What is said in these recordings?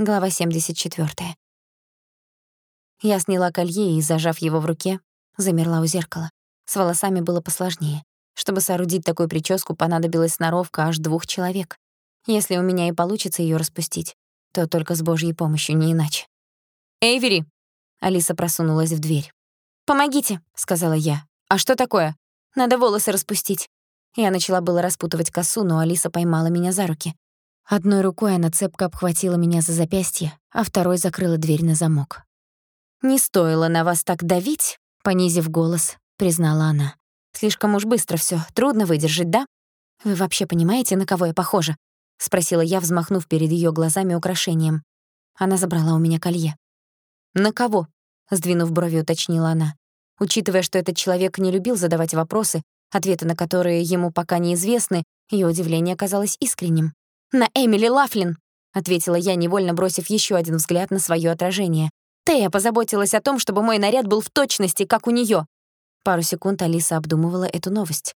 Глава 74. Я сняла колье и, зажав его в руке, замерла у зеркала. С волосами было посложнее. Чтобы соорудить такую прическу, понадобилась сноровка аж двух человек. Если у меня и получится её распустить, то только с Божьей помощью, не иначе. «Эйвери!» — Алиса просунулась в дверь. «Помогите!» — сказала я. «А что такое?» «Надо волосы распустить». Я начала было распутывать косу, но Алиса поймала меня за руки. Одной рукой она цепко обхватила меня за запястье, а второй закрыла дверь на замок. «Не стоило на вас так давить», — понизив голос, признала она. «Слишком уж быстро всё, трудно выдержать, да? Вы вообще понимаете, на кого я похожа?» — спросила я, взмахнув перед её глазами украшением. Она забрала у меня колье. «На кого?» — сдвинув брови, уточнила она. Учитывая, что этот человек не любил задавать вопросы, ответы на которые ему пока неизвестны, её удивление оказалось искренним. «На Эмили Лафлин», — ответила я, невольно бросив ещё один взгляд на своё отражение. Тея позаботилась о том, чтобы мой наряд был в точности, как у неё. Пару секунд Алиса обдумывала эту новость.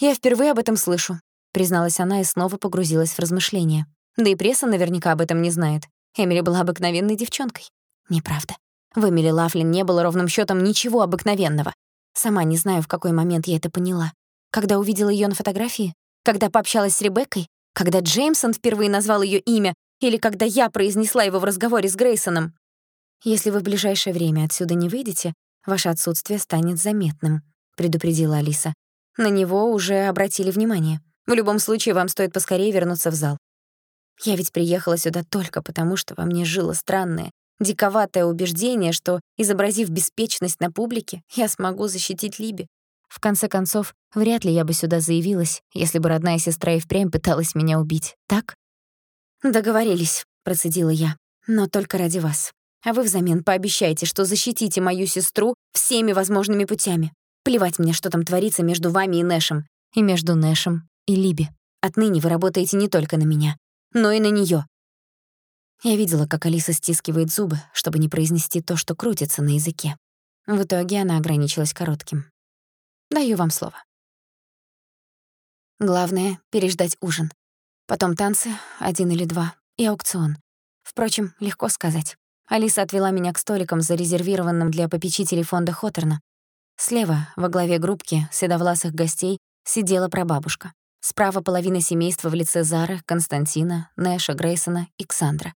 «Я впервые об этом слышу», — призналась она и снова погрузилась в размышления. Да и пресса наверняка об этом не знает. Эмили была обыкновенной девчонкой. Неправда. В Эмили Лафлин не было ровным счётом ничего обыкновенного. Сама не знаю, в какой момент я это поняла. Когда увидела её на фотографии? Когда пообщалась с Ребеккой? Когда Джеймсон впервые назвал её имя или когда я произнесла его в разговоре с Грейсоном. Если вы в ближайшее время отсюда не выйдете, ваше отсутствие станет заметным, предупредила Алиса. На него уже обратили внимание. В любом случае вам стоит поскорее вернуться в зал. Я ведь приехала сюда только потому, что во мне жило странное, диковатое убеждение, что, изобразив беспечность на публике, я смогу защитить Либи. В конце концов, вряд ли я бы сюда заявилась, если бы родная сестра и впрямь пыталась меня убить, так? «Договорились», — процедила я, — «но только ради вас. А вы взамен пообещайте, что защитите мою сестру всеми возможными путями. Плевать мне, что там творится между вами и Нэшем. И между Нэшем и Либи. Отныне вы работаете не только на меня, но и на неё». Я видела, как Алиса стискивает зубы, чтобы не произнести то, что крутится на языке. В итоге она ограничилась коротким. Даю вам слово. Главное — переждать ужин. Потом танцы, один или два, и аукцион. Впрочем, легко сказать. Алиса отвела меня к столикам, зарезервированным для попечителей фонда Хоторна. Слева, во главе группки седовласых гостей, сидела прабабушка. Справа половина семейства в лице Зары, Константина, Нэша, Грейсона и Ксандра.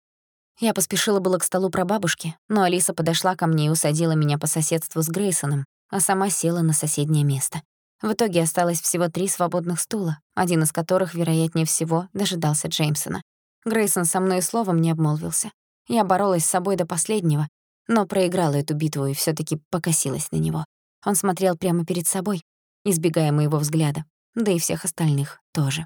Я поспешила было к столу прабабушки, но Алиса подошла ко мне и усадила меня по соседству с Грейсоном, а сама села на соседнее место. В итоге осталось всего три свободных стула, один из которых, вероятнее всего, дожидался Джеймсона. Грейсон со мной словом не обмолвился. Я боролась с собой до последнего, но проиграла эту битву и всё таки покосилась на него. Он смотрел прямо перед собой, избегая моего взгляда, да и всех остальных тоже.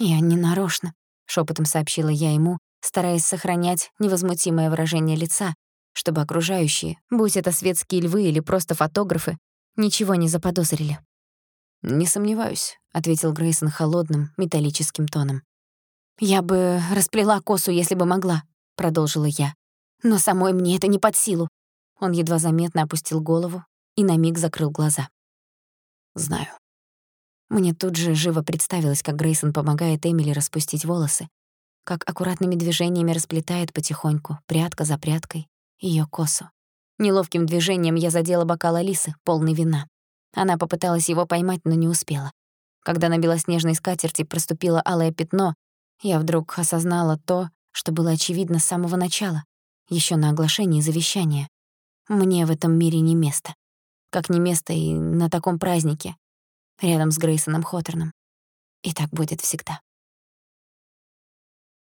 «Я не нарочно», — шёпотом сообщила я ему, стараясь сохранять невозмутимое выражение лица, чтобы окружающие, будь это светские львы или просто фотографы, ничего не заподозрили. «Не сомневаюсь», — ответил Грейсон холодным, металлическим тоном. «Я бы расплела косу, если бы могла», — продолжила я. «Но самой мне это не под силу». Он едва заметно опустил голову и на миг закрыл глаза. «Знаю». Мне тут же живо представилось, как Грейсон помогает Эмили распустить волосы, как аккуратными движениями расплетает потихоньку, прядка за прядкой, её косу. Неловким движением я задела бокал Алисы, полный вина. Она попыталась его поймать, но не успела. Когда на белоснежной скатерти проступило алое пятно, я вдруг осознала то, что было очевидно с самого начала, ещё на оглашении завещания. Мне в этом мире не место. Как не место и на таком празднике, рядом с Грейсоном Хоттерном. И так будет всегда.